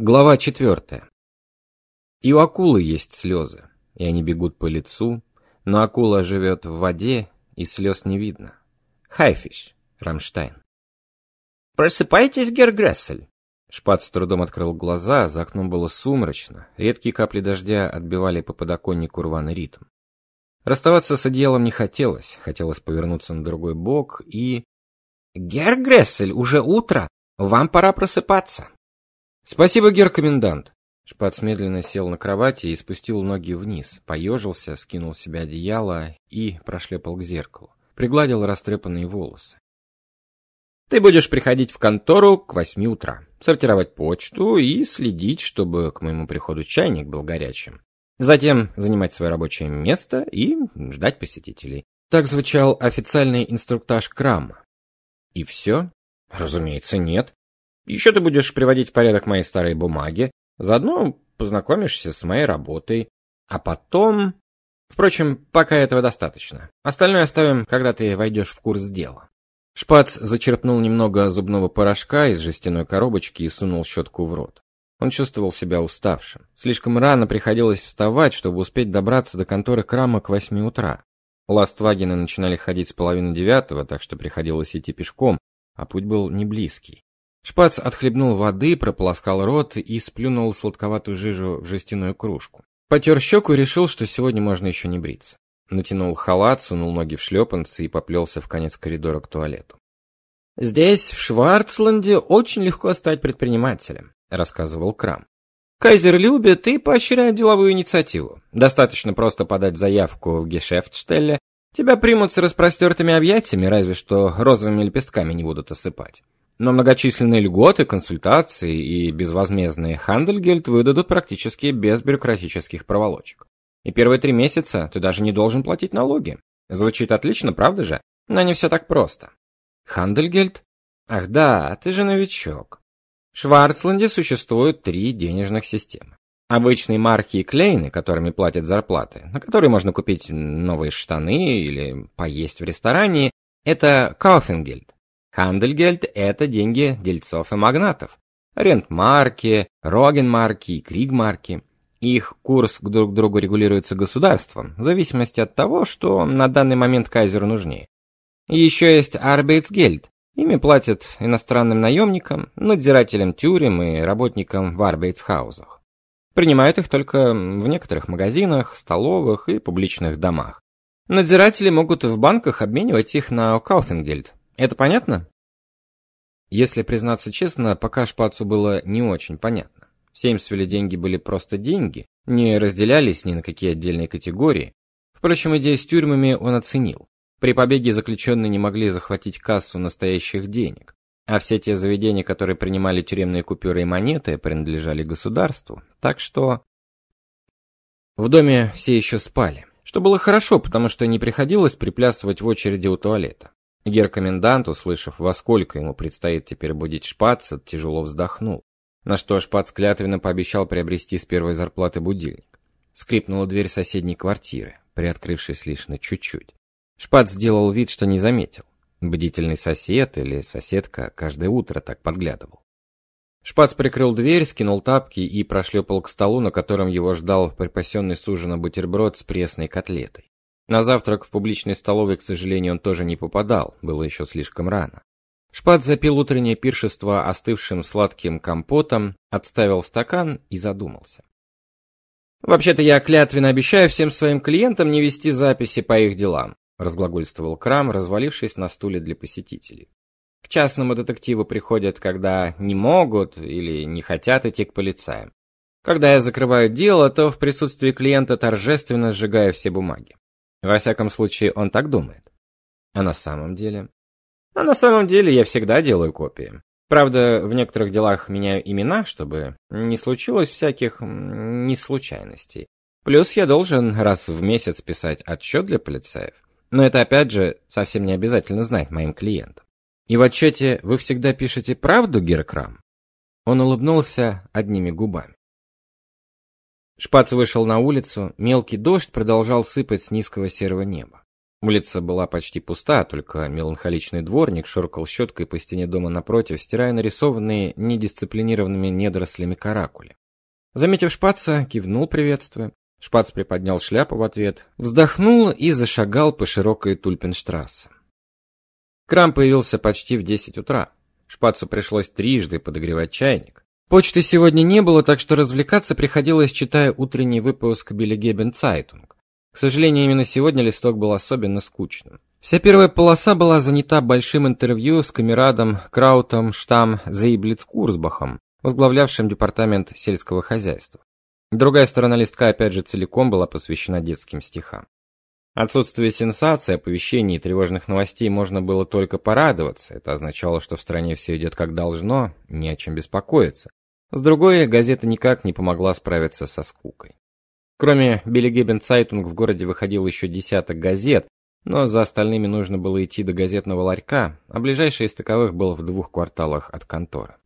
Глава четвертая. И у акулы есть слезы, и они бегут по лицу, но акула живет в воде, и слез не видно. Haifisch, Rammstein. «Просыпайтесь, Герр Грессель!» Шпац с трудом открыл глаза, за окном было сумрачно, редкие капли дождя отбивали по подоконнику рваный ритм. Расставаться с одеялом не хотелось, хотелось повернуться на другой бок и... «Герр Грессель, уже утро, вам пора просыпаться!» «Спасибо, гер-комендант!» Шпац медленно сел на кровати и спустил ноги вниз, поежился, скинул с себя одеяло и прошлепал к зеркалу. Пригладил растрепанные волосы. «Ты будешь приходить в контору к восьми утра, сортировать почту и следить, чтобы к моему приходу чайник был горячим. Затем занимать свое рабочее место и ждать посетителей». Так звучал официальный инструктаж Крама. «И все?» «Разумеется, нет. Еще ты будешь приводить в порядок мои старые бумаги, заодно познакомишься с моей работой, а потом... Впрочем, пока этого достаточно. Остальное оставим, когда ты войдешь в курс дела. Шпац зачерпнул немного зубного порошка из жестяной коробочки и сунул щетку в рот. Он чувствовал себя уставшим. Слишком рано приходилось вставать, чтобы успеть добраться до конторы Крама к восьми утра. Ластвагены начинали ходить с половины девятого, так что приходилось идти пешком, а путь был не близкий. Шпац отхлебнул воды, прополоскал рот и сплюнул сладковатую жижу в жестяную кружку. Потер щеку и решил, что сегодня можно еще не бриться. Натянул халат, сунул ноги в шлепанцы и поплелся в конец коридора к туалету. «Здесь, в Шварцланде, очень легко стать предпринимателем», — рассказывал Крам. «Кайзер любит и поощряет деловую инициативу. Достаточно просто подать заявку в Гешефтштелле, тебя примут с распростертыми объятиями, разве что розовыми лепестками не будут осыпать. Но многочисленные льготы, консультации и безвозмездные хандельгельд выдадут практически без бюрократических проволочек. И первые три месяца ты даже не должен платить налоги. Звучит отлично, правда же? Но не все так просто. Хандельгельд? Ах да, ты же новичок. В Шварцланде существует три денежных системы. Обычные марки и клейны, которыми платят зарплаты, на которые можно купить новые штаны или поесть в ресторане, это Кауфенгельд. Хандельгельд – это деньги дельцов и магнатов. Рентмарки, Рогенмарки и Кригмарки. Их курс друг к другу регулируется государством, в зависимости от того, что на данный момент кайзеру нужнее. еще есть Арбейтсгельд. Ими платят иностранным наемникам, надзирателям тюрем и работникам в Арбейтсхаузах. Принимают их только в некоторых магазинах, столовых и публичных домах. Надзиратели могут в банках обменивать их на Кауфенгельд, это понятно? Если признаться честно, пока Шпацу было не очень понятно. В Сеймсвилле деньги были просто деньги, не разделялись ни на какие отдельные категории. Впрочем, идею с тюрьмами он оценил. При побеге заключенные не могли захватить кассу настоящих денег, а все те заведения, которые принимали тюремные купюры и монеты, принадлежали государству. Так что в доме все еще спали, что было хорошо, потому что не приходилось приплясывать в очереди у туалета. Гер-комендант, услышав, во сколько ему предстоит теперь будить Шпаца, тяжело вздохнул. На что Шпац клятвенно пообещал приобрести с первой зарплаты будильник. Скрипнула дверь соседней квартиры, приоткрывшись лишь на чуть-чуть. Шпац сделал вид, что не заметил. Бдительный сосед или соседка каждое утро так подглядывал. Шпац прикрыл дверь, скинул тапки и прошлепал к столу, на котором его ждал припасенный с ужина бутерброд с пресной котлетой. На завтрак в публичной столовой, к сожалению, он тоже не попадал, было еще слишком рано. Шпат запил утреннее пиршество остывшим сладким компотом, отставил стакан и задумался. «Вообще-то я клятвенно обещаю всем своим клиентам не вести записи по их делам», разглагольствовал Крам, развалившись на стуле для посетителей. К частному детективу приходят, когда не могут или не хотят идти к полицаям. Когда я закрываю дело, то в присутствии клиента торжественно сжигаю все бумаги. Во всяком случае, он так думает. А на самом деле? А на самом деле я всегда делаю копии. Правда, в некоторых делах меняю имена, чтобы не случилось всяких неслучайностей. Плюс я должен раз в месяц писать отчет для полицаев. Но это опять же совсем не обязательно знать моим клиентам. И в отчете вы всегда пишете правду, Геркрам? Он улыбнулся одними губами. Шпац вышел на улицу, мелкий дождь продолжал сыпать с низкого серого неба. Улица была почти пуста, только меланхоличный дворник шуркал щеткой по стене дома напротив, стирая нарисованные недисциплинированными недорослями каракули. Заметив Шпаца, кивнул, приветствуя. Шпац приподнял шляпу в ответ, вздохнул и зашагал по широкой Тульпенштрассе. Крам появился почти в десять утра. Шпацу пришлось трижды подогревать чайник. Почты сегодня не было, так что развлекаться приходилось, читая утренний выпуск Биллигебен Цайтунг. К сожалению, именно сегодня листок был особенно скучным. Вся первая полоса была занята большим интервью с камерадом Краутом Штам Зейблицкурсбахом, возглавлявшим департамент сельского хозяйства. Другая сторона листка опять же целиком была посвящена детским стихам. Отсутствию сенсаций, оповещений и тревожных новостей можно было только порадоваться. Это означало, что в стране все идет как должно, не о чем беспокоиться. С другой, газета никак не помогла справиться со скукой. Кроме Биллигебен Цайтунг в городе выходил еще десяток газет, но за остальными нужно было идти до газетного ларька, а ближайший из таковых был в двух кварталах от конторы.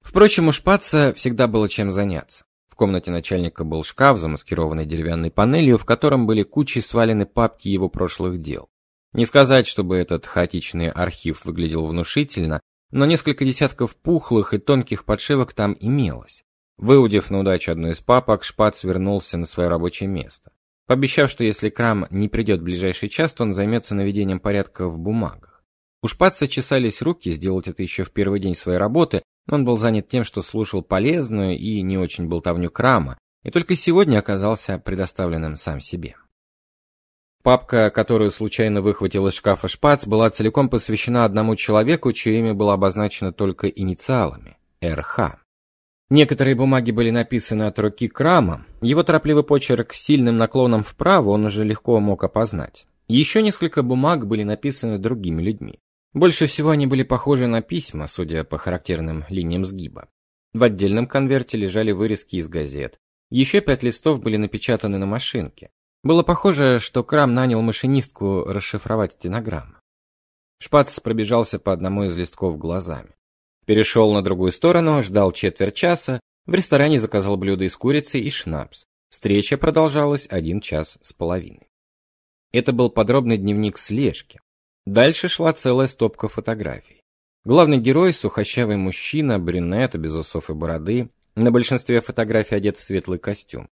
Впрочем, у Шпаца всегда было чем заняться. В комнате начальника был шкаф, замаскированный деревянной панелью, в котором были кучи свалены папки его прошлых дел. Не сказать, чтобы этот хаотичный архив выглядел внушительно, но несколько десятков пухлых и тонких подшивок там имелось. Выудив на удачу одну из папок, Шпац вернулся на свое рабочее место. Пообещав, что если Крам не придет в ближайший час, то он займется наведением порядка в бумагах. У Шпаца чесались руки сделать это еще в первый день своей работы, он был занят тем, что слушал полезную и не очень болтовню Крама, и только сегодня оказался предоставленным сам себе. Папка, которую случайно выхватил из шкафа Шпац, была целиком посвящена одному человеку, чье имя было обозначено только инициалами РХ. Некоторые бумаги были написаны от руки Крама. Его торопливый почерк с сильным наклоном вправо он уже легко мог опознать. Еще несколько бумаг были написаны другими людьми. Больше всего они были похожи на письма, судя по характерным линиям сгиба. В отдельном конверте лежали вырезки из газет. Еще пять листов были напечатаны на машинке. Было похоже, что Крам нанял машинистку расшифровать стенограмму. Шпац пробежался по одному из листков глазами. Перешел на другую сторону, ждал четверть часа, в ресторане заказал блюдо из курицы и шнапс. Встреча продолжалась один час с половиной. Это был подробный дневник слежки. Дальше шла целая стопка фотографий. Главный герой сухощавый мужчина, брюнет, без усов и бороды, на большинстве фотографий одет в светлый костюм.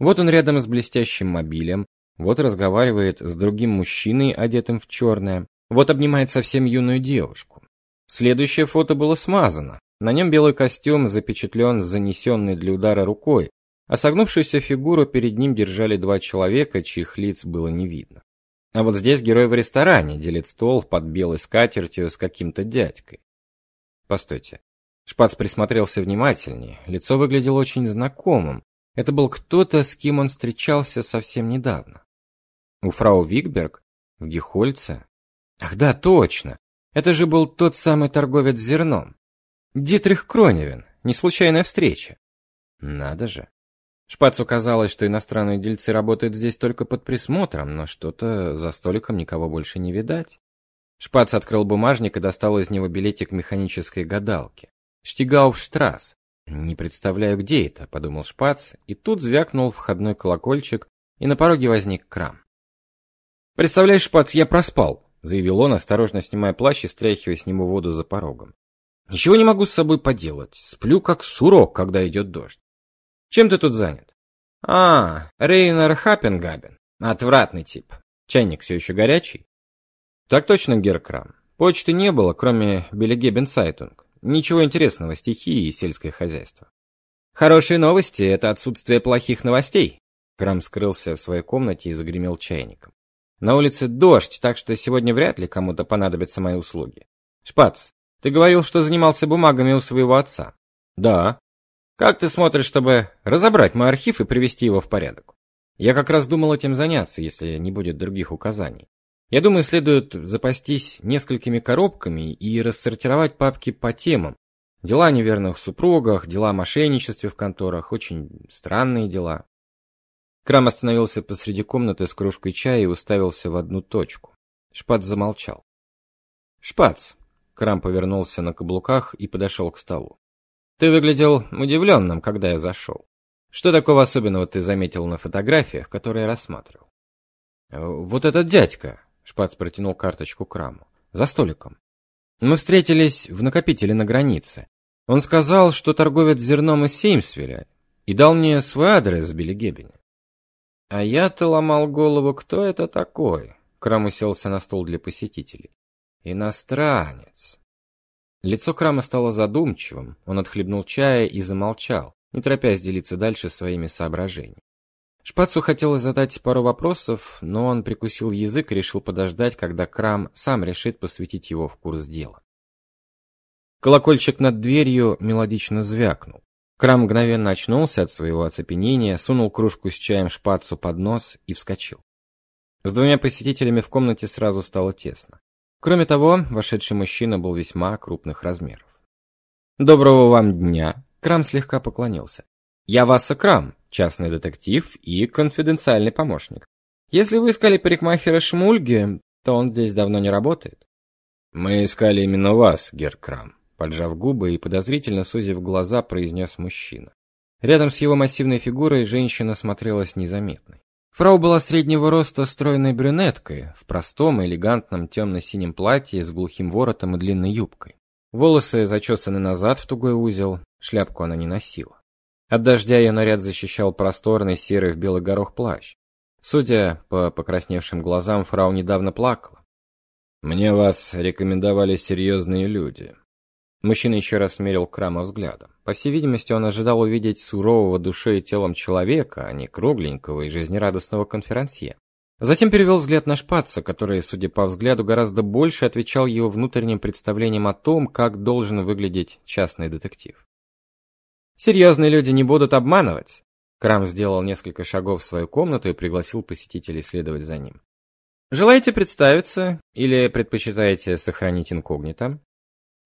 Вот он рядом с блестящим мобилем, вот разговаривает с другим мужчиной, одетым в черное, вот обнимает совсем юную девушку. Следующее фото было смазано. На нем белый костюм запечатлен занесенный для удара рукой, а согнувшуюся фигуру перед ним держали два человека, чьих лиц было не видно. А вот здесь герой в ресторане делит стол под белой скатертью с каким-то дядькой. Постойте. Шпац присмотрелся внимательнее. Лицо выглядело очень знакомым. Это был кто-то, с кем он встречался совсем недавно. У фрау Викберг? В Гехольце? Ах да, точно. Это же был тот самый торговец зерном. Дитрих Кроневин. Не случайная встреча. Надо же. Шпацу казалось, что иностранные дельцы работают здесь только под присмотром, но что-то за столиком никого больше не видать. Шпац открыл бумажник и достал из него билетик механической гадалки. Штигауфштрасс. Не представляю, где это, подумал Шпац, и тут звякнул входной колокольчик, и на пороге возник Крам. Представляешь, Шпац, я проспал, заявил он, осторожно снимая плащ и стряхивая с него воду за порогом. Ничего не могу с собой поделать. Сплю как сурок, когда идет дождь. Чем ты тут занят? А, Рейнер Хаппенгабен. Отвратный тип. Чайник все еще горячий? Так точно, герр Крам. Почты не было, кроме Биллигебен Цайтунг. Ничего интересного, стихи и сельское хозяйство. Хорошие новости — это отсутствие плохих новостей. Крам скрылся в своей комнате и загремел чайником. На улице дождь, так что сегодня вряд ли кому-то понадобятся мои услуги. Шпац, ты говорил, что занимался бумагами у своего отца. Да. Как ты смотришь, чтобы разобрать мой архив и привести его в порядок? Я как раз думал этим заняться, если не будет других указаний. Я думаю, следует запастись несколькими коробками и рассортировать папки по темам. Дела о неверных супругах, дела о мошенничестве в конторах, очень странные дела. Крам остановился посреди комнаты с кружкой чая и уставился в одну точку. Шпац замолчал. Шпац. Крам повернулся на каблуках и подошел к столу. Ты выглядел удивленным, когда я зашел. Что такого особенного ты заметил на фотографиях, которые рассматривал? Вот этот дядька. Шпац протянул карточку Краму. За столиком. Мы встретились в накопителе на границе. Он сказал, что торговец зерном из Сеймсвеля, и дал мне свой адрес в Белегебене. А я-то ломал голову, кто это такой? Крам уселся на стол для посетителей. Иностранец. Лицо Крама стало задумчивым, он отхлебнул чая и замолчал, не торопясь делиться дальше своими соображениями. Шпацу хотелось задать пару вопросов, но он прикусил язык и решил подождать, когда Крам сам решит посвятить его в курс дела. Колокольчик над дверью мелодично звякнул. Крам мгновенно очнулся от своего оцепенения, сунул кружку с чаем Шпацу под нос и вскочил. С двумя посетителями в комнате сразу стало тесно. Кроме того, вошедший мужчина был весьма крупных размеров. «Доброго вам дня!» Крам слегка поклонился. «Я Васа Крам, частный детектив и конфиденциальный помощник. Если вы искали парикмахера Шмульге, то он здесь давно не работает». «Мы искали именно вас, Гер Крам», поджав губы и подозрительно сузив глаза, произнес мужчина. Рядом с его массивной фигурой женщина смотрелась незаметной. Фрау была среднего роста стройной брюнеткой, в простом элегантном темно-синем платье с глухим воротом и длинной юбкой. Волосы зачесаны назад в тугой узел, шляпку она не носила. От дождя ее наряд защищал просторный серый в белый горох плащ. Судя по покрасневшим глазам, фрау недавно плакала. «Мне вас рекомендовали серьезные люди». Мужчина еще раз смерил Крама взглядом. По всей видимости, он ожидал увидеть сурового душой и телом человека, а не кругленького и жизнерадостного конферансье. Затем перевел взгляд на Шпаца, который, судя по взгляду, гораздо больше отвечал его внутренним представлениям о том, как должен выглядеть частный детектив. «Серьезные люди не будут обманывать!» Крам сделал несколько шагов в свою комнату и пригласил посетителей следовать за ним. «Желаете представиться или предпочитаете сохранить инкогнито?»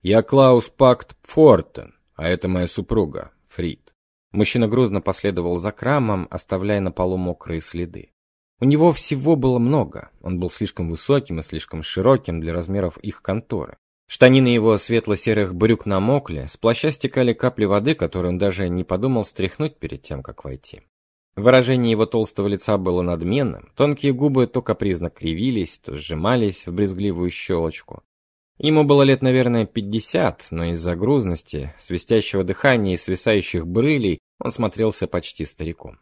«Я Клаус Пакт Фортен, а это моя супруга, Фрид. Мужчина грузно последовал за Крамом, оставляя на полу мокрые следы. У него всего было много. Он был слишком высоким и слишком широким для размеров их конторы. Штанины его светло-серых брюк намокли, с плаща стекали капли воды, которые он даже не подумал стряхнуть перед тем, как войти. Выражение его толстого лица было надменным, тонкие губы то капризно кривились, то сжимались в брезгливую щелочку. Ему было лет, наверное, пятьдесят, но из-за грузности, свистящего дыхания и свисающих брылей он смотрелся почти стариком.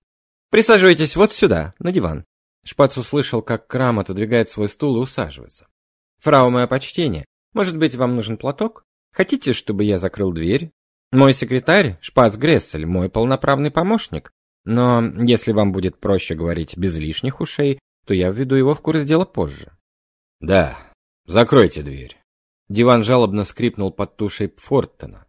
«Присаживайтесь вот сюда, на диван». Шпац услышал, как Крам отодвигает свой стул и усаживается. «Фрау, мое почтение, может быть, вам нужен платок? Хотите, чтобы я закрыл дверь? Мой секретарь, Шпац Грессель, мой полноправный помощник. Но если вам будет проще говорить без лишних ушей, то я введу его в курс дела позже». «Да, закройте дверь». Диван жалобно скрипнул под тушей Фортона.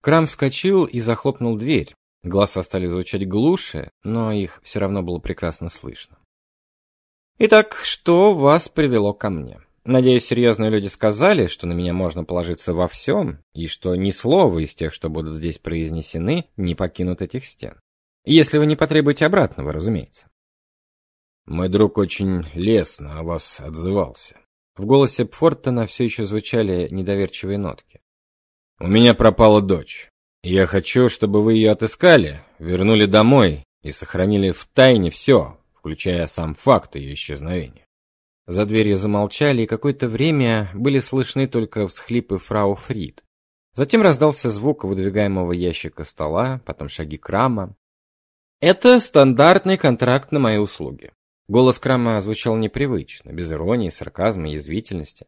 Крам вскочил и захлопнул дверь. Голоса стали звучать глуше, но их все равно было прекрасно слышно. Итак, что вас привело ко мне? Надеюсь, серьезные люди сказали, что на меня можно положиться во всем, и что ни слова из тех, что будут здесь произнесены, не покинут этих стен. Если вы не потребуете обратного, разумеется. Мой друг очень лестно о вас отзывался. В голосе Пфортона все еще звучали недоверчивые нотки. «У меня пропала дочь. Я хочу, чтобы вы ее отыскали, вернули домой и сохранили в тайне все, включая сам факт ее исчезновения». За дверью замолчали, и какое-то время были слышны только всхлипы фрау Фрид. Затем раздался звук выдвигаемого ящика стола, потом шаги Крама. «Это стандартный контракт на мои услуги. Голос Крама звучал непривычно, без иронии, сарказма язвительности.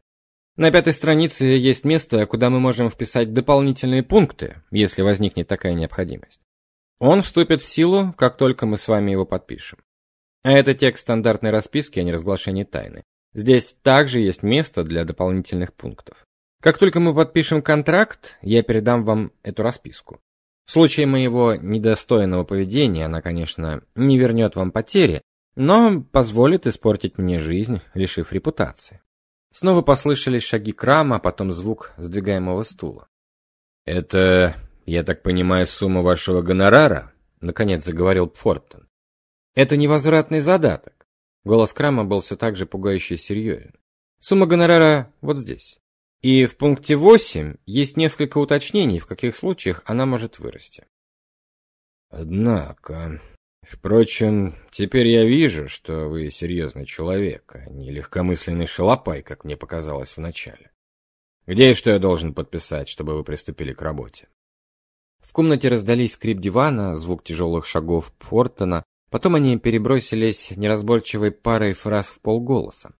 На пятой странице есть место, куда мы можем вписать дополнительные пункты, если возникнет такая необходимость. Он вступит в силу, как только мы с вами его подпишем. А это текст стандартной расписки о неразглашении тайны. Здесь также есть место для дополнительных пунктов. Как только мы подпишем контракт, я передам вам эту расписку. В случае моего недостойного поведения она, конечно, не вернет вам потери, но позволит испортить мне жизнь, лишив репутации. Снова послышались шаги Крама, а потом звук сдвигаемого стула. «Это, я так понимаю, сумма вашего гонорара?» — наконец заговорил Фортон. «Это невозвратный задаток». Голос Крама был все так же пугающе серьезен. «Сумма гонорара вот здесь. И в пункте 8 есть несколько уточнений, в каких случаях она может вырасти». «Однако...» Впрочем, теперь я вижу, что вы серьезный человек, а не легкомысленный шалопай, как мне показалось вначале. Где и что я должен подписать, чтобы вы приступили к работе? В комнате раздались скрип дивана, звук тяжелых шагов Фортона, потом они перебросились неразборчивой парой фраз в полголоса.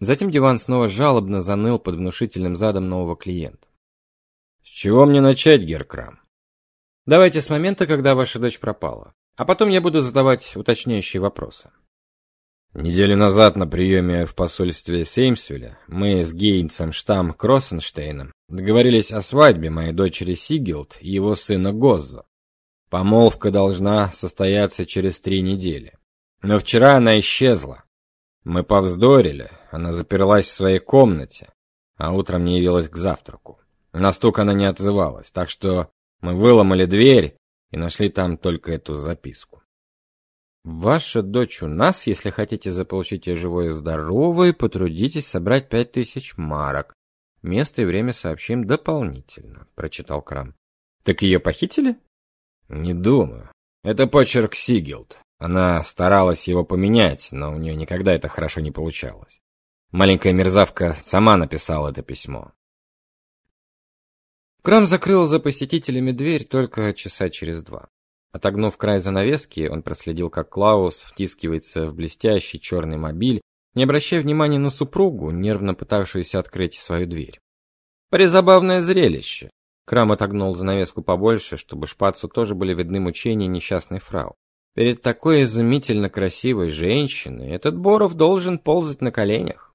Затем диван снова жалобно заныл под внушительным задом нового клиента. С чего мне начать, Геркрам? Давайте с момента, когда ваша дочь пропала. А потом я буду задавать уточняющие вопросы. Неделю назад на приеме в посольстве Сеймсвилля мы с Гейнсом Штам Кроссенштейном договорились о свадьбе моей дочери Сигилд и его сына Гоззо. Помолвка должна состояться через три недели. Но вчера она исчезла. Мы повздорили, она заперлась в своей комнате, а утром не явилась к завтраку. На стук она не отзывалась, так что мы выломали дверь и нашли там только эту записку. Ваша дочь у нас, если хотите заполучить ее живое и здоровое, потрудитесь собрать пять тысяч марок. Место и время сообщим дополнительно, прочитал Крам. Так ее похитили? Не думаю. Это почерк Сигилд. Она старалась его поменять, но у нее никогда это хорошо не получалось. Маленькая мерзавка сама написала это письмо. Крам закрыл за посетителями дверь только часа через два. Отогнув край занавески, он проследил, как Клаус втискивается в блестящий черный мобиль, не обращая внимания на супругу, нервно пытавшуюся открыть свою дверь. Призабавное зрелище. Крам отогнул занавеску побольше, чтобы шпацу тоже были видны мучения несчастной фрау. Перед такой изумительно красивой женщиной этот Боров должен ползать на коленях.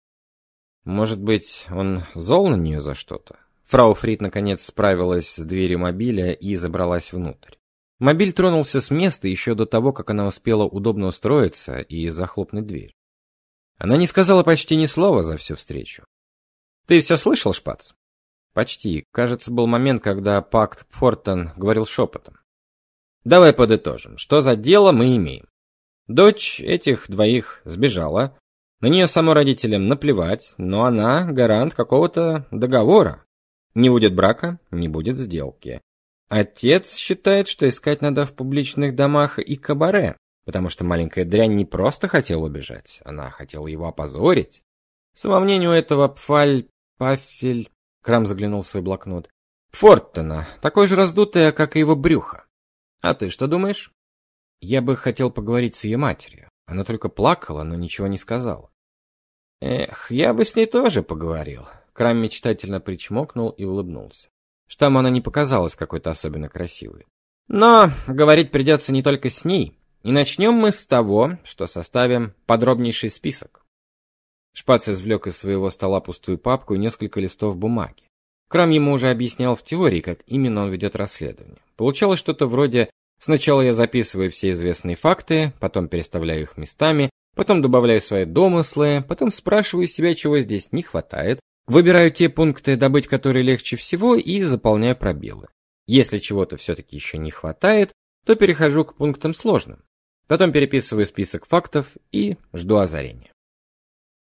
Может быть, он зол на нее за что-то? Фрау Фрид наконец справилась с дверью мобиля и забралась внутрь. Мобиль тронулся с места еще до того, как она успела удобно устроиться и захлопнуть дверь. Она не сказала почти ни слова за всю встречу. «Ты все слышал, Шпац?» «Почти. Кажется, был момент, когда Пакт Фортон говорил шепотом. Давай подытожим. Что за дело мы имеем? Дочь этих двоих сбежала. На нее само родителям наплевать, но она гарант какого-то договора, не будет брака, не будет сделки. Отец считает, что искать надо в публичных домах и кабаре, потому что маленькая дрянь не просто хотела убежать, она хотела его опозорить. Самомнению этого Пфаль... Пафель... Крам заглянул в свой блокнот. Форттона, такой же раздутое, как и его брюхо. А ты что думаешь? Я бы хотел поговорить с ее матерью. Она только плакала, но ничего не сказала. Эх, я бы с ней тоже поговорил. Крам мечтательно причмокнул и улыбнулся. Штамму она не показалась какой-то особенно красивой. Но говорить придется не только с ней. И начнем мы с того, что составим подробнейший список. Шпац извлек из своего стола пустую папку и несколько листов бумаги. Крам ему уже объяснял в теории, как именно он ведет расследование. Получалось что-то вроде «сначала я записываю все известные факты, потом переставляю их местами, потом добавляю свои домыслы, потом спрашиваю себя, чего здесь не хватает, Выбираю те пункты, добыть которые легче всего, и заполняю пробелы. Если чего-то все-таки еще не хватает, то перехожу к пунктам сложным. Потом переписываю список фактов и жду озарения.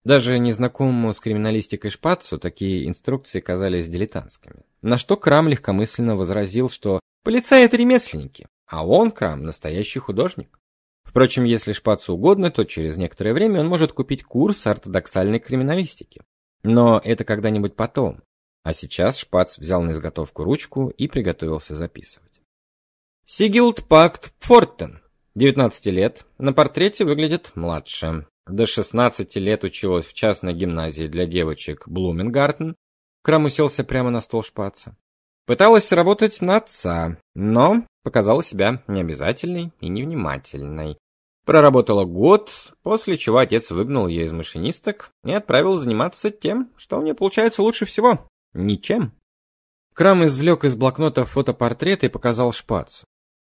Даже незнакомому с криминалистикой Шпацу такие инструкции казались дилетантскими. На что Крам легкомысленно возразил, что полицаи это ремесленники, а он, Крам, настоящий художник. Впрочем, если Шпацу угодно, то через некоторое время он может купить курс ортодоксальной криминалистики. Но это когда-нибудь потом. А сейчас Шпац взял на изготовку ручку и приготовился записывать. Сигилд Пакт Фортен, 19 лет, на портрете выглядит младше. До 16 лет училась в частной гимназии для девочек Блумингартен. Крам уселся прямо на стол Шпаца. Пыталась работать на отца, но показала себя необязательной и невнимательной. Проработала год, после чего отец выгнал ее из машинисток и отправил заниматься тем, что у нее получается лучше всего – ничем. Крам извлек из блокнота фотопортрет и показал Шпацу.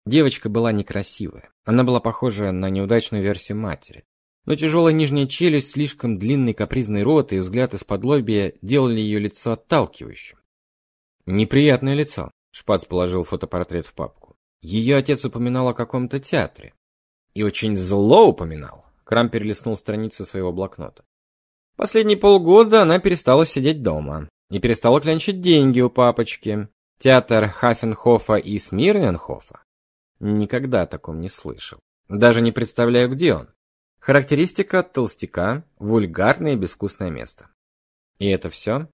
Девочка была некрасивая. Она была похожа на неудачную версию матери. Но тяжелая нижняя челюсть, слишком длинный капризный рот и взгляд из-под лобья делали ее лицо отталкивающим. Неприятное лицо. Шпац положил фотопортрет в папку. Ее отец упоминал о каком-то театре. И очень зло упоминал. Крам перелистнул страницу своего блокнота. Последние полгода она перестала сидеть дома и перестала клянчить деньги у папочки. Театр Хафенхофа и Смирненхофа. Никогда о таком не слышал. Даже не представляю, где он. Характеристика толстяка – вульгарное и безвкусное место. И это все?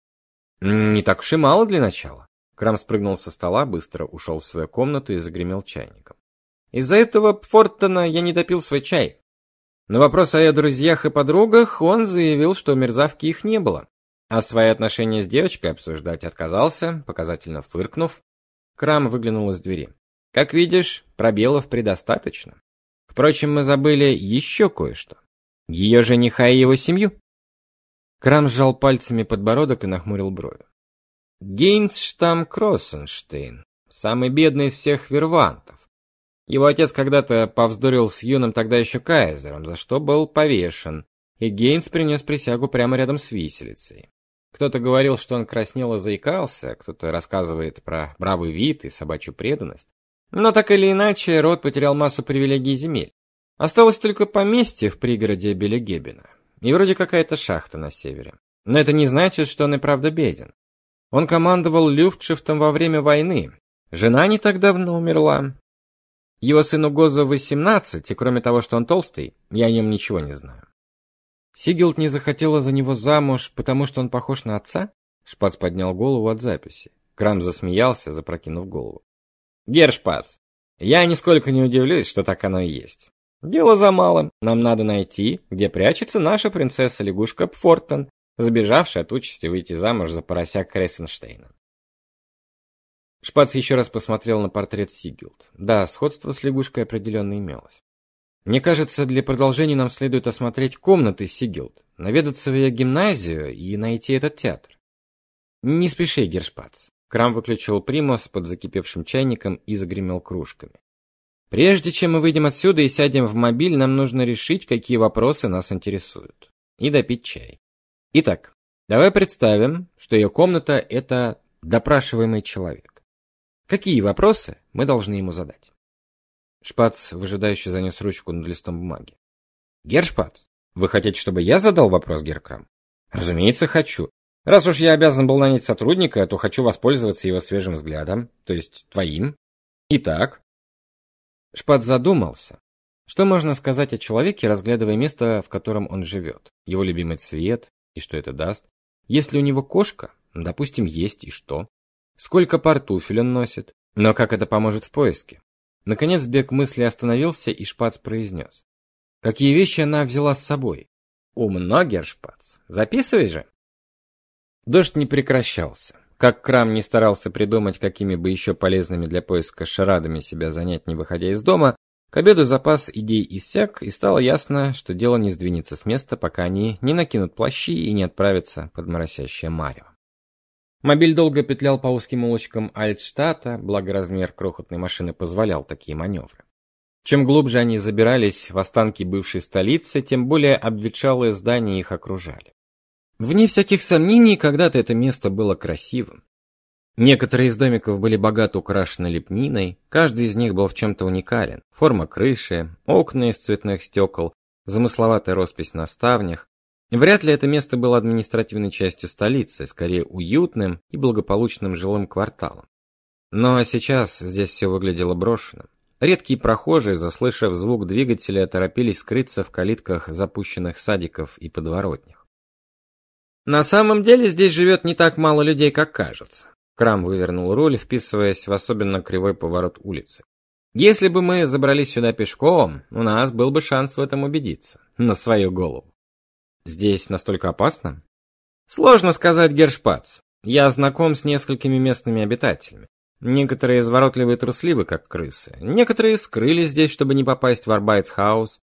Не так уж и мало для начала. Крам спрыгнул со стола, быстро ушел в свою комнату и загремел чайником. Из-за этого Фортона я не допил свой чай. На вопрос о ее друзьях и подругах он заявил, что мерзавки их не было. А свои отношения с девочкой обсуждать отказался, показательно фыркнув. Крам выглянул из двери. Как видишь, пробелов предостаточно. Впрочем, мы забыли еще кое-что. Ее жениха и его семью. Крам сжал пальцами подбородок и нахмурил брови. Гейнсштам Кроссенштейн, самый бедный из всех вервантов. Его отец когда-то повздорил с юным тогда еще кайзером, за что был повешен, и Гейнс принес присягу прямо рядом с виселицей. Кто-то говорил, что он краснел и заикался, кто-то рассказывает про бравый вид и собачью преданность. Но так или иначе, род потерял массу привилегий земель. Осталось только поместье в пригороде Белегебена. И вроде какая-то шахта на севере. Но это не значит, что он и правда беден. Он командовал Люфтшифтом во время войны. Жена не так давно умерла. Его сыну Гоза 18, и кроме того, что он толстый, я о нем ничего не знаю. Сигилд не захотела за него замуж, потому что он похож на отца? Шпац поднял голову от записи. Крам засмеялся, запрокинув голову. Гершпац, я нисколько не удивлюсь, что так оно и есть. Дело за малым. Нам надо найти, где прячется наша принцесса-лягушка Пфортон, сбежавшая от участи выйти замуж за поросяк Крессенштейна. Шпац еще раз посмотрел на портрет Сигилд. Да, сходство с лягушкой определенно имелось. Мне кажется, для продолжения нам следует осмотреть комнаты Сигилд, наведаться в ее гимназию и найти этот театр. Не спеши, Гершпац. Крам выключил примус под закипевшим чайником и загремел кружками. Прежде чем мы выйдем отсюда и сядем в мобиль, нам нужно решить, какие вопросы нас интересуют. И допить чай. Итак, давай представим, что ее комната – это допрашиваемый человек. Какие вопросы мы должны ему задать? Шпац выжидающе занес ручку над листом бумаги. Гершпац, вы хотите, чтобы я задал вопрос Геркрам? Разумеется, хочу. Раз уж я обязан был нанять сотрудника, то хочу воспользоваться его свежим взглядом, то есть твоим. Итак, Шпац задумался. Что можно сказать о человеке, разглядывая место, в котором он живет? Его любимый цвет и что это даст? Если у него кошка, допустим, есть и что? Сколько пар он носит? Но как это поможет в поиске? Наконец бег мысли остановился, и Шпац произнес. «Какие вещи она взяла с собой?» «Умно, Гершпац. Записывай же». Дождь не прекращался. Как Крам не старался придумать, какими бы еще полезными для поиска шарадами себя занять, не выходя из дома, к обеду запас идей иссяк, и стало ясно, что дело не сдвинется с места, пока они не накинут плащи и не отправятся под моросящее марево. Мобиль долго петлял по узким улочкам Альтштата, благо размер крохотной машины позволял такие маневры. Чем глубже они забирались в останки бывшей столицы, тем более обветшалые здания их окружали. Вне всяких сомнений, когда-то это место было красивым. Некоторые из домиков были богато украшены лепниной, каждый из них был в чем-то уникален. Форма крыши, окна из цветных стекол, замысловатая роспись на ставнях, Вряд ли это место было административной частью столицы, скорее уютным и благополучным жилым кварталом. Но сейчас здесь все выглядело брошенным. Редкие прохожие, заслышав звук двигателя, торопились скрыться в калитках запущенных садиков и подворотнях. На самом деле здесь живет не так мало людей, как кажется. Крам вывернул руль, вписываясь в особенно кривой поворот улицы. Если бы мы забрались сюда пешком, у нас был бы шанс в этом убедиться. На свою голову. Здесь настолько опасно? Сложно сказать, Гершпац. Я знаком с несколькими местными обитателями. Некоторые изворотливые трусливы, как крысы. Некоторые скрылись здесь, чтобы не попасть в Арбайтхаус.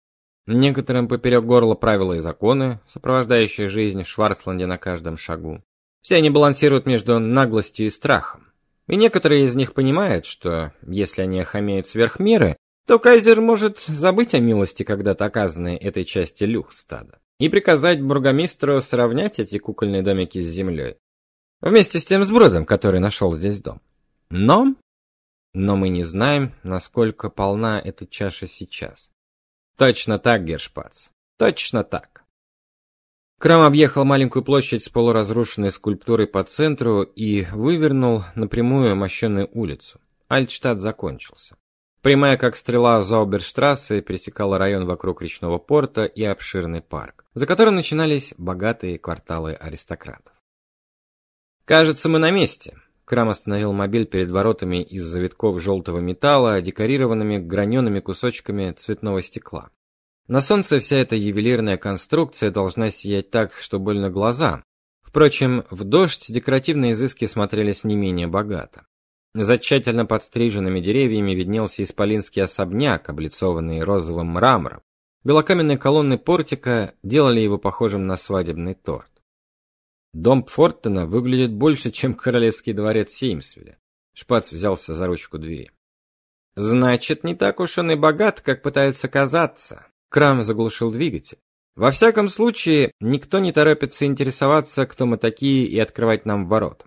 Некоторым поперек горла правила и законы, сопровождающие жизнь в Шварцланде на каждом шагу. Все они балансируют между наглостью и страхом. И некоторые из них понимают, что если они охамеют сверх меры, то кайзер может забыть о милости, когда-то оказанной этой части люхстада и приказать бургомистру сравнять эти кукольные домики с землей. Вместе с тем сбродом, который нашел здесь дом. Но... Но мы не знаем, насколько полна эта чаша сейчас. Точно так, Гершпац. Точно так. Крам объехал маленькую площадь с полуразрушенной скульптурой по центру и вывернул на прямую мощенную улицу. Альтштадт закончился. Прямая как стрела Зауберштрассе пересекала район вокруг речного порта и обширный парк, за которым начинались богатые кварталы аристократов. Кажется, мы на месте. Крам остановил мобиль перед воротами из завитков желтого металла, декорированными гранеными кусочками цветного стекла. На солнце вся эта ювелирная конструкция должна сиять так, что больно глаза. Впрочем, в дождь декоративные изыски смотрелись не менее богато. За тщательно подстриженными деревьями виднелся исполинский особняк, облицованный розовым мрамором. Белокаменные колонны портика делали его похожим на свадебный торт. Дом Фортона выглядит больше, чем королевский дворец Сеймсвилля. Шпац взялся за ручку двери. Значит, не так уж он и богат, как пытается казаться. Крам заглушил двигатель. Во всяком случае, никто не торопится интересоваться, кто мы такие, и открывать нам ворота.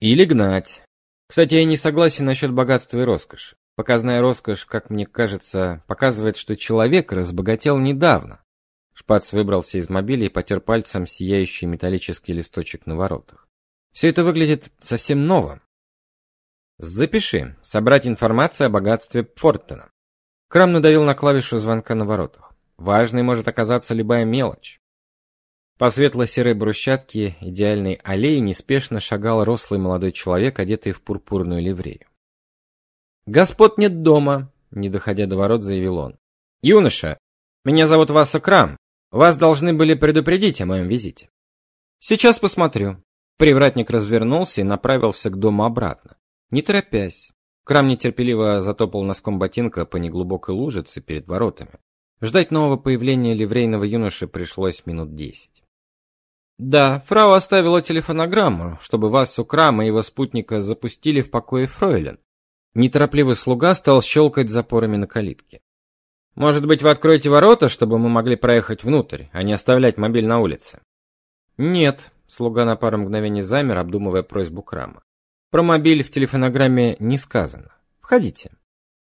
Или гнать. Кстати, я не согласен насчет богатства и роскоши. Показная роскошь, как мне кажется, показывает, что человек разбогател недавно. Шпац выбрался из мобиля и потер пальцем сияющий металлический листочек на воротах. Все это выглядит совсем ново. Запиши. Собрать информацию о богатстве Фортона. Крам надавил на клавишу звонка на воротах. Важной может оказаться любая мелочь. По светло-серой брусчатке идеальной аллеи неспешно шагал рослый молодой человек, одетый в пурпурную ливрею. «Господ нет дома», — не доходя до ворот, заявил он. «Юноша, меня зовут Васа Крам. Вас должны были предупредить о моем визите». «Сейчас посмотрю». Привратник развернулся и направился к дому обратно, не торопясь. Крам нетерпеливо затопал носком ботинка по неглубокой лужице перед воротами. Ждать нового появления ливрейного юноши пришлось минут десять. Да, фрау оставила телефонограмму, чтобы вас с Украма и его спутника запустили в покое Фройлен. Неторопливый слуга стал щелкать запорами на калитке. Может быть, вы откроете ворота, чтобы мы могли проехать внутрь, а не оставлять мобиль на улице? Нет, слуга на пару мгновений замер, обдумывая просьбу Крама. Про мобиль в телефонограмме не сказано. Входите.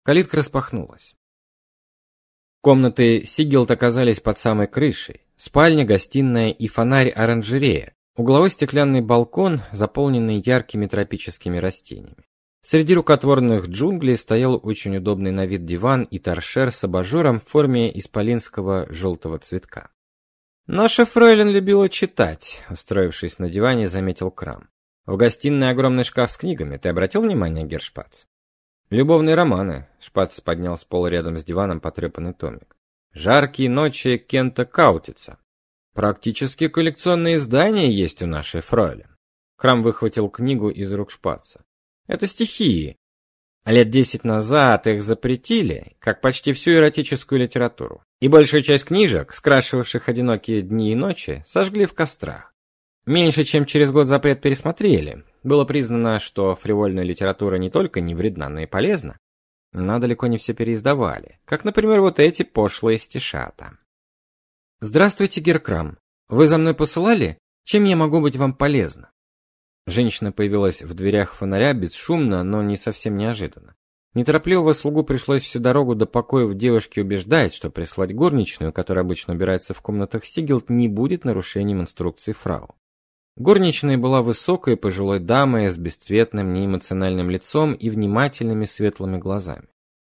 Калитка распахнулась. Комнаты Сигилд оказались под самой крышей. Спальня, гостиная и фонарь-оранжерея. Угловой стеклянный балкон, заполненный яркими тропическими растениями. Среди рукотворных джунглей стоял очень удобный на вид диван и торшер с абажуром в форме исполинского желтого цветка. Наша фрейлин любила читать, устроившись на диване, заметил Крам. В гостиной огромный шкаф с книгами. Ты обратил внимание, Гершпац? Любовные романы. Шпац поднял с пола рядом с диваном потрепанный томик. Жаркие ночи Кента Каутица. Практически коллекционные издания есть у нашей фройли. Храм выхватил книгу из рук Шпаца. Это стихи. Лет десять назад их запретили, как почти всю эротическую литературу. И большую часть книжек, скрашивавших одинокие дни и ночи, сожгли в кострах. Меньше чем через год запрет пересмотрели, было признано, что фривольная литература не только не вредна, но и полезна. Но далеко не все переиздавали, как, например, вот эти пошлые стишата. Здравствуйте, Геркрам. Вы за мной посылали? Чем я могу быть вам полезна? Женщина появилась в дверях фонаря бесшумно, но не совсем неожиданно. Неторопливого слугу пришлось всю дорогу до покоев девушки убеждать, что прислать горничную, которая обычно убирается в комнатах Сигилд, не будет нарушением инструкций фрау. Горничная была высокой пожилой дамой с бесцветным, неэмоциональным лицом и внимательными светлыми глазами.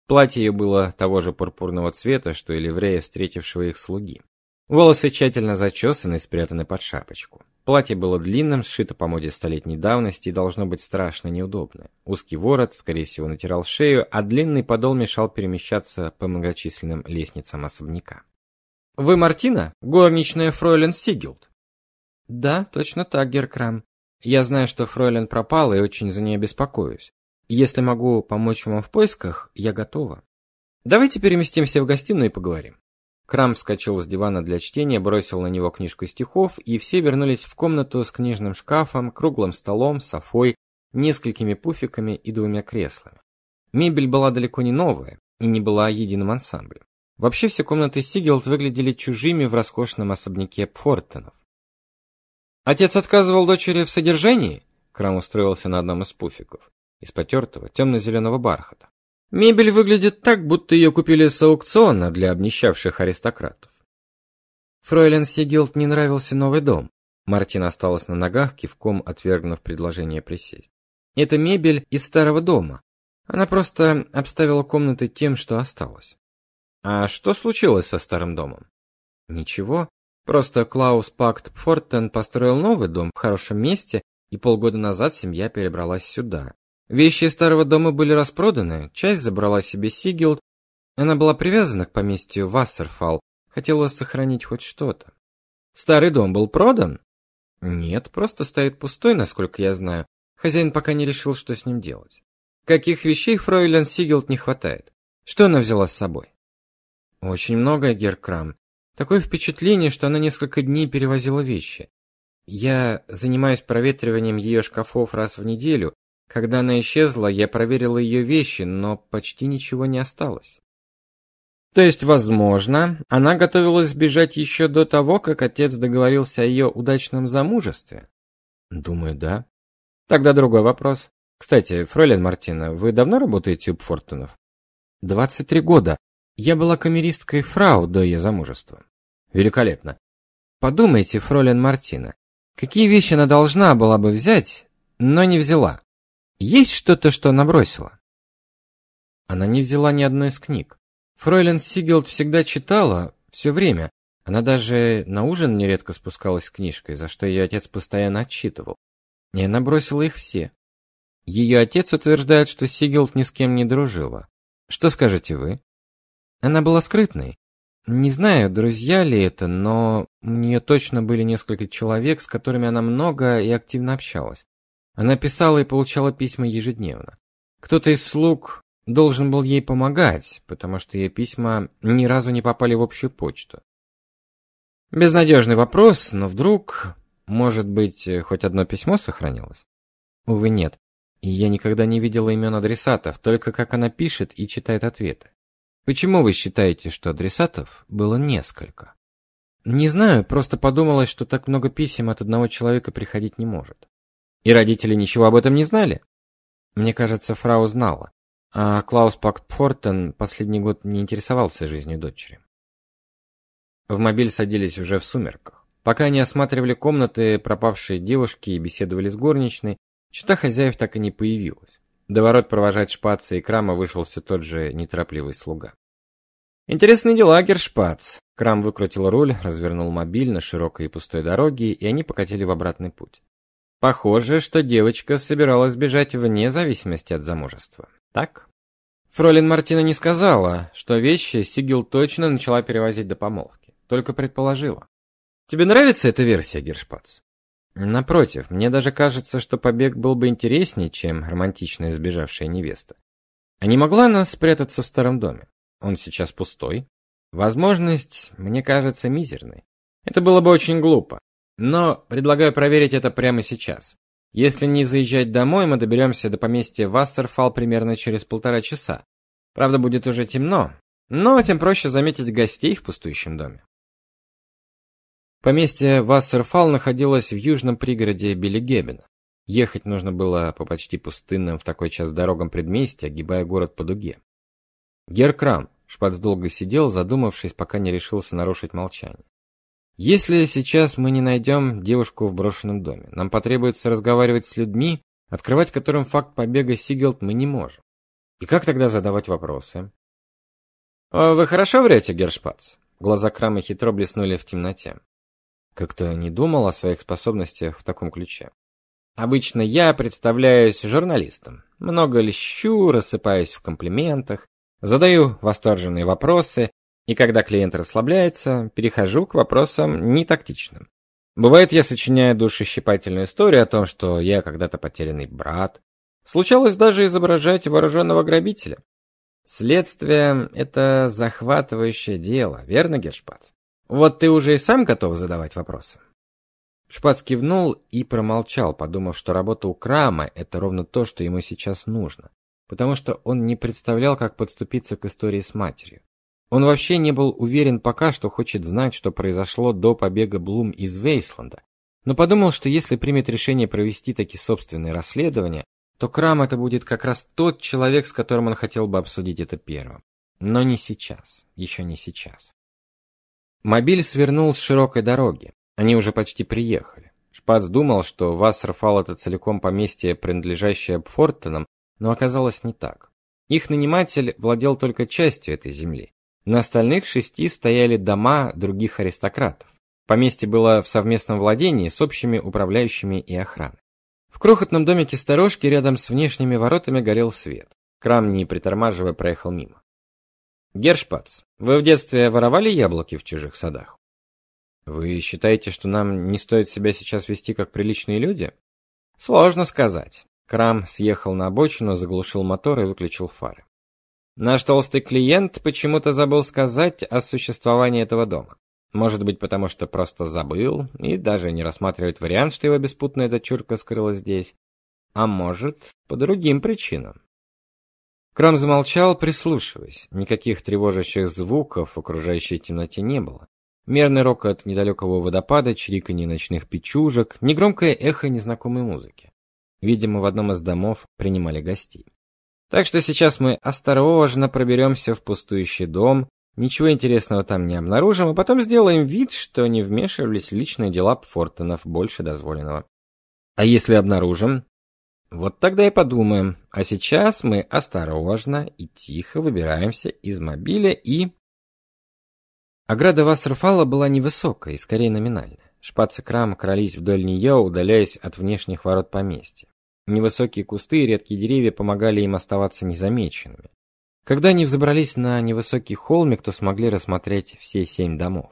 Платье ее было того же пурпурного цвета, что и ливрея встретившего их слуги. Волосы тщательно зачесаны и спрятаны под шапочку. Платье было длинным, сшито по моде столетней давности и должно быть страшно неудобное. Узкий ворот, скорее всего, натирал шею, а длинный подол мешал перемещаться по многочисленным лестницам особняка. «Вы Мартина? Горничная фройлен Сигилд?» Да, точно так, Геркрам. Я знаю, что Фройлен пропала и очень за нее беспокоюсь. Если могу помочь вам в поисках, я готова. Давайте переместимся в гостиную и поговорим. Крам вскочил с дивана для чтения, бросил на него книжку стихов, и все вернулись в комнату с книжным шкафом, круглым столом, софой, несколькими пуфиками и двумя креслами. Мебель была далеко не новая и не была единым ансамблем. Вообще все комнаты Сигелд выглядели чужими в роскошном особняке Пфортонов. Отец отказывал дочери в содержании? Крам устроился на одном из пуфиков из потертого темно-зеленого бархата. Мебель выглядит так, будто ее купили с аукциона для обнищавших аристократов. Фройлен Сигилд не нравился новый дом. Мартин осталась на ногах, кивком отвергнув предложение присесть. Это мебель из старого дома. Она просто обставила комнаты тем, что осталось. А что случилось со старым домом? Ничего. Просто Клаус Пакт Фортен построил новый дом в хорошем месте, и полгода назад семья перебралась сюда. Вещи старого дома были распроданы, часть забрала себе Сигилд. Она была привязана к поместью Вассерфалл, хотела сохранить хоть что-то. Старый дом был продан? Нет, просто стоит пустой, насколько я знаю. Хозяин пока не решил, что с ним делать. Каких вещей фройлен Сигилд не хватает? Что она взяла с собой? Очень много, Геркрам. Такое впечатление, что она несколько дней перевозила вещи. Я занимаюсь проветриванием ее шкафов раз в неделю. Когда она исчезла, я проверила ее вещи, но почти ничего не осталось. То есть, возможно, она готовилась сбежать еще до того, как отец договорился о ее удачном замужестве? Думаю, да. Тогда другой вопрос. Кстати, фройлен Мартина, вы давно работаете у Пфортонов? 23 года. Я была камеристкой фрау до ее замужества. Великолепно. Подумайте, фройлен Мартина, какие вещи она должна была бы взять, но не взяла? Есть что-то, что она бросила? Она не взяла ни одной из книг. Фройлен Сигелд всегда читала, все время. Она даже на ужин нередко спускалась с книжкой, за что ее отец постоянно отчитывал. И она бросила их все. Ее отец утверждает, что Сигелд ни с кем не дружила. Что скажете вы? Она была скрытной. Не знаю, друзья ли это, но у нее точно были несколько человек, с которыми она много и активно общалась. Она писала и получала письма ежедневно. Кто-то из слуг должен был ей помогать, потому что ее письма ни разу не попали в общую почту. Безнадежный вопрос, но вдруг, может быть, хоть одно письмо сохранилось? Увы, нет. И я никогда не видела имен адресатов, только как она пишет и читает ответы. Почему вы считаете, что адресатов было несколько? Не знаю, просто подумалось, что так много писем от одного человека приходить не может. И родители ничего об этом не знали? Мне кажется, фрау знала, а Клаус Пактфортен последний год не интересовался жизнью дочери. В мобиль садились уже в сумерках. Пока они осматривали комнаты пропавшей девушки и беседовали с горничной, чита хозяев так и не появилась. До ворот провожать Шпаца и Крама вышел все тот же неторопливый слуга. Интересные дела, Гершпац. Крам выкрутил руль, развернул мобиль на широкой и пустой дороге, и они покатили в обратный путь. Похоже, что девочка собиралась бежать вне зависимости от замужества. Так? Фролин Мартина не сказала, что вещи Сигил точно начала перевозить до помолвки, только предположила. Тебе нравится эта версия, Гершпац? Напротив, мне даже кажется, что побег был бы интереснее, чем романтичная сбежавшая невеста. А не могла она спрятаться в старом доме? Он сейчас пустой. Возможность, мне кажется, мизерной. Это было бы очень глупо. Но предлагаю проверить это прямо сейчас. Если не заезжать домой, мы доберемся до поместья Вассерфалл примерно через полтора часа. Правда, будет уже темно, но тем проще заметить гостей в пустующем доме. Поместье Вассерфалл находилось в южном пригороде Белигебена. Ехать нужно было по почти пустынным в такой час дорогам предместья, огибая город по дуге. Геркрам, Шпац долго сидел, задумавшись, пока не решился нарушить молчание. Если сейчас мы не найдем девушку в брошенном доме, нам потребуется разговаривать с людьми, открывать которым факт побега Сигелд мы не можем. И как тогда задавать вопросы? Вы хорошо врете, Гершпац? Глаза Крама хитро блеснули в темноте. Как-то не думал о своих способностях в таком ключе. Обычно я представляюсь журналистом. Много лещу, рассыпаюсь в комплиментах, задаю восторженные вопросы, и когда клиент расслабляется, перехожу к вопросам нетактичным. Бывает, я сочиняю душещипательную историю о том, что я когда-то потерянный брат. Случалось даже изображать вооруженного грабителя. Следствие — это захватывающее дело, верно, Гершпац? Вот ты уже и сам готов задавать вопросы. Шпац кивнул и промолчал, подумав, что работа у Крама это ровно то, что ему сейчас нужно, потому что он не представлял, как подступиться к истории с матерью. Он вообще не был уверен пока, что хочет знать, что произошло до побега Блум из Вейсланда, но подумал, что если примет решение провести таки собственное расследование, то Крам это будет как раз тот человек, с которым он хотел бы обсудить это первым. Но не сейчас, еще не сейчас. Мобиль свернул с широкой дороги. Они уже почти приехали. Шпац думал, что Вассерфалл это целиком поместье, принадлежащее Пфортенам, но оказалось не так. Их наниматель владел только частью этой земли. На остальных шести стояли дома других аристократов. Поместье было в совместном владении с общими управляющими и охраной. В крохотном домике сторожки рядом с внешними воротами горел свет. Крам, не притормаживая, проехал мимо. Гершпац, вы в детстве воровали яблоки в чужих садах? Вы считаете, что нам не стоит себя сейчас вести как приличные люди? Сложно сказать. Крам съехал на обочину, заглушил мотор и выключил фары. Наш толстый клиент почему-то забыл сказать о существовании этого дома. Может быть, потому что просто забыл и даже не рассматривает вариант, что его беспутная дочурка скрылась здесь. А может, по другим причинам. Крам замолчал, прислушиваясь. Никаких тревожащих звуков в окружающей темноте не было. Мерный рокот недалекого водопада, чириканье ночных печужек, негромкое эхо незнакомой музыки. Видимо, в одном из домов принимали гостей. Так что сейчас мы осторожно проберемся в пустующий дом, ничего интересного там не обнаружим, а потом сделаем вид, что не вмешивались в личные дела Фортонов больше дозволенного. А если обнаружим? Вот тогда и подумаем. А сейчас мы осторожно и тихо выбираемся из мобиля и... Ограда Вассерфалла была невысокая и скорее номинальная. Шпац и Крам крались вдоль нее, удаляясь от внешних ворот поместья. Невысокие кусты и редкие деревья помогали им оставаться незамеченными. Когда они взобрались на невысокий холмик, то смогли рассмотреть все семь домов.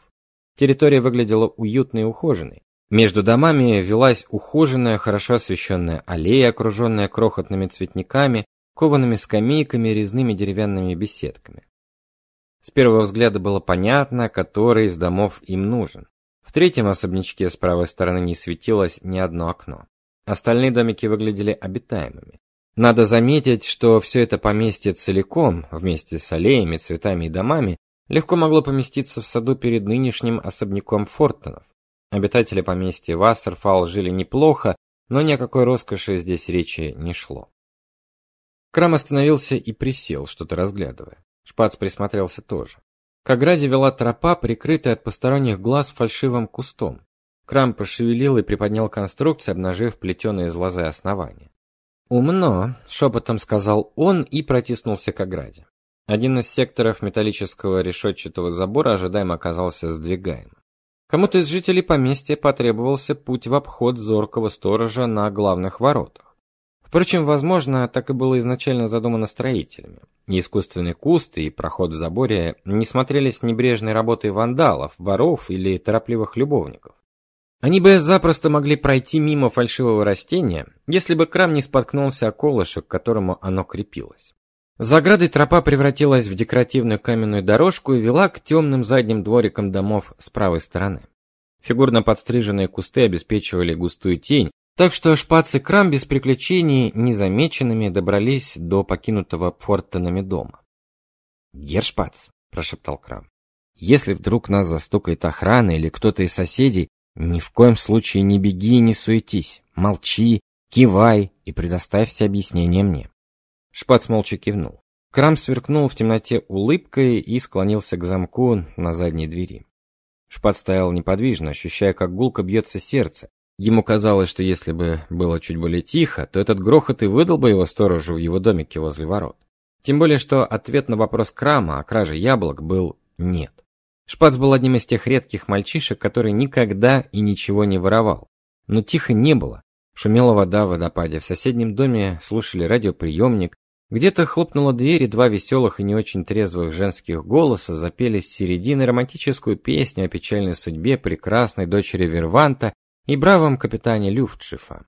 Территория выглядела уютной и ухоженной. Между домами велась ухоженная, хорошо освещенная аллея, окруженная крохотными цветниками, коваными скамейками и резными деревянными беседками. С первого взгляда было понятно, который из домов им нужен. В третьем особнячке с правой стороны не светилось ни одно окно. Остальные домики выглядели обитаемыми. Надо заметить, что все это поместье целиком, вместе с аллеями, цветами и домами, легко могло поместиться в саду перед нынешним особняком Фортонов. Обитатели поместья Вассерфалл жили неплохо, но ни о какой роскоши здесь речи не шло. Крам остановился и присел, что-то разглядывая. Шпац присмотрелся тоже. К ограде вела тропа, прикрытая от посторонних глаз фальшивым кустом. Крам пошевелил и приподнял конструкцию, обнажив плетеные из лозы основания. «Умно», — шепотом сказал он и протиснулся к ограде. Один из секторов металлического решетчатого забора ожидаемо оказался сдвигаем. Кому-то из жителей поместья потребовался путь в обход зоркого сторожа на главных воротах. Впрочем, возможно, так и было изначально задумано строителями. И искусственный куст и проход в заборе не смотрелись небрежной работой вандалов, воров или торопливых любовников. Они бы запросто могли пройти мимо фальшивого растения, если бы крам не споткнулся о колышек, к которому оно крепилось. За оградой тропа превратилась в декоративную каменную дорожку и вела к темным задним дворикам домов с правой стороны. Фигурно подстриженные кусты обеспечивали густую тень, так что шпац и крам без приключений незамеченными добрались до покинутого Фортонами дома. «Гершпац», — прошептал крам, — «если вдруг нас застукает охрана или кто-то из соседей, ни в коем случае не беги и не суетись, молчи, кивай и предоставь все объяснения мне». Шпац молча кивнул. Крам сверкнул в темноте улыбкой и склонился к замку на задней двери. Шпат стоял неподвижно, ощущая, как гулко бьется сердце. Ему казалось, что если бы было чуть более тихо, то этот грохот и выдал бы его сторожу в его домике возле ворот. Тем более, что ответ на вопрос Крама о краже яблок был «нет». Шпац был одним из тех редких мальчишек, который никогда и ничего не воровал. Но тихо не было. Шумела вода в водопаде, в соседнем доме слушали радиоприемник, где-то хлопнула дверь, и два веселых и не очень трезвых женских голоса запели с середины романтическую песню о печальной судьбе прекрасной дочери Верванта и бравом капитане Люфтшифа.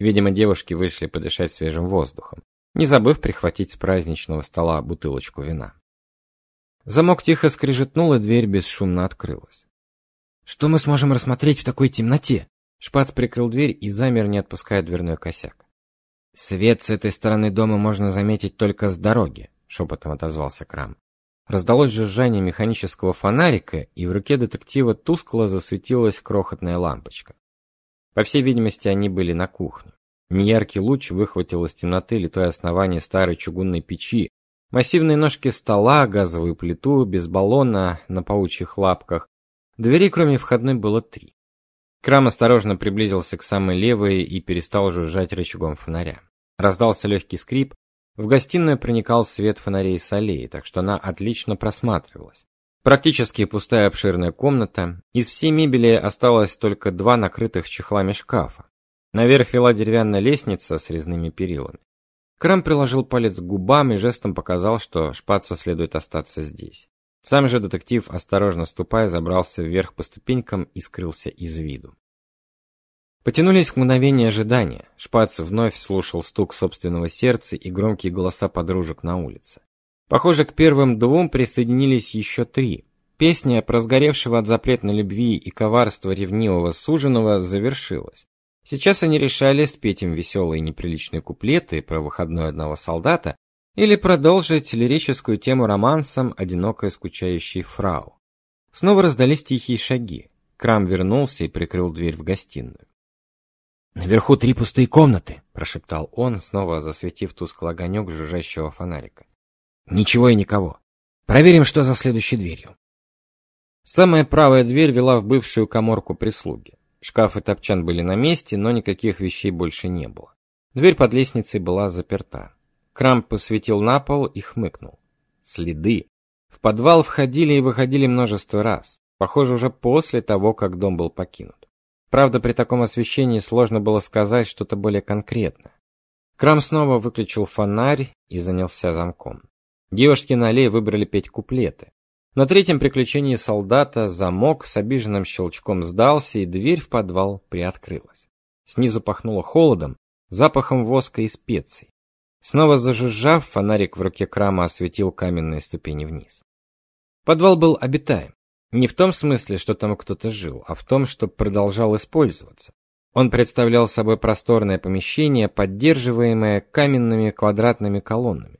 Видимо, девушки вышли подышать свежим воздухом, не забыв прихватить с праздничного стола бутылочку вина. Замок тихо скрежетнул, и дверь бесшумно открылась. «Что мы сможем рассмотреть в такой темноте?» Шпац прикрыл дверь и замер, не отпуская дверной косяк. Свет с этой стороны дома можно заметить только с дороги, шепотом отозвался Крам. Раздалось жужжание механического фонарика, и в руке детектива тускло засветилась крохотная лампочка. По всей видимости, они были на кухне. Неяркий луч выхватил из темноты литое основание старой чугунной печи, массивные ножки стола, газовую плиту, без баллона на паучьих лапках. Дверей, кроме входной, было три. Крам осторожно приблизился к самой левой и перестал жужжать рычагом фонаря. Раздался легкий скрип, В гостиную проникал свет фонарей с аллеи, так что она отлично просматривалась. Практически пустая обширная комната, из всей мебели осталось только два накрытых чехлами шкафа. Наверх вела деревянная лестница с резными перилами. Крам приложил палец к губам и жестом показал, что Шпацу следует остаться здесь. Сам же детектив, осторожно ступая, забрался вверх по ступенькам и скрылся из виду. Потянулись к мгновению ожидания. Шпац вновь слушал стук собственного сердца и громкие голоса подружек на улице. Похоже, к первым двум присоединились еще три. Песня про сгоревшего от запретной любви и коварства ревнивого суженого завершилась. Сейчас они решали спеть им веселые неприличные куплеты про выходной одного солдата или продолжить лирическую тему романсом одинокой скучающей фрау. Снова раздались тихие шаги. Крам вернулся и прикрыл дверь в гостиную. Наверху три пустые комнаты, прошептал он, снова засветив тусклый огонек жужжащего фонарика. Ничего и никого. Проверим, что за следующей дверью. Самая правая дверь вела в бывшую каморку прислуги. Шкаф и топчан были на месте, но никаких вещей больше не было. Дверь под лестницей была заперта. Крамп посветил на пол и хмыкнул. Следы. В подвал входили и выходили множество раз. Похоже, уже после того, как дом был покинут. Правда, при таком освещении сложно было сказать что-то более конкретное. Крам снова выключил фонарь и занялся замком. Девушки на аллее выбрали петь куплеты. На третьем приключении солдата замок с обиженным щелчком сдался, и дверь в подвал приоткрылась. Снизу пахнуло холодом, запахом воска и специй. Снова зажужжав, фонарик в руке Крама осветил каменные ступени вниз. Подвал был обитаем. Не в том смысле, что там кто-то жил, а в том, что продолжал использоваться. Он представлял собой просторное помещение, поддерживаемое каменными квадратными колоннами.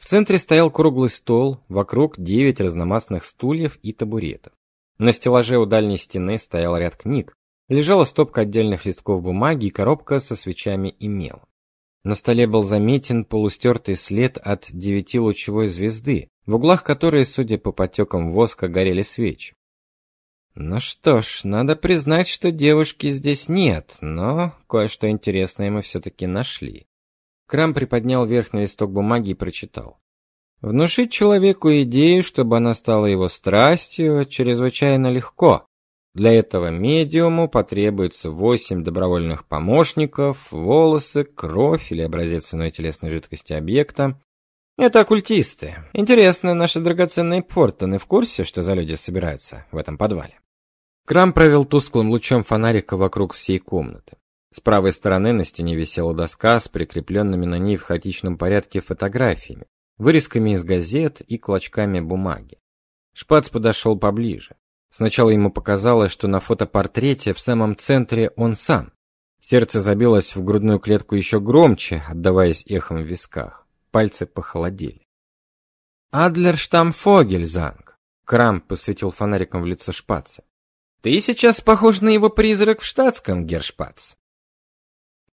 В центре стоял круглый стол, вокруг девять разномастных стульев и табуретов. На стеллаже у дальней стены стоял ряд книг, лежала стопка отдельных листков бумаги и коробка со свечами и мелом. На столе был заметен полустертый след от девятилучевой звезды, в углах которой, судя по потекам воска, горели свечи. Ну что ж, надо признать, что девушки здесь нет, но кое-что интересное мы все таки нашли. Крам приподнял верхний листок бумаги и прочитал. Внушить человеку идею, чтобы она стала его страстью, чрезвычайно легко. Для этого медиуму потребуется восемь добровольных помощников, волосы, кровь или образец иной телесной жидкости объекта. Это оккультисты. Интересно, наши драгоценные портоны в курсе, что за люди собираются в этом подвале? Крам провел тусклым лучом фонарика вокруг всей комнаты. С правой стороны на стене висела доска с прикрепленными на ней в хаотичном порядке фотографиями, вырезками из газет и клочками бумаги. Шпац подошел поближе. Сначала ему показалось, что на фотопортрете в самом центре он сам. Сердце забилось в грудную клетку еще громче, отдаваясь эхом в висках. Пальцы похолодели. Адлер Штамфогельзанг. Крам посветил фонариком в лицо Шпаца. Ты сейчас похож на его призрак в штатском, Гершпац.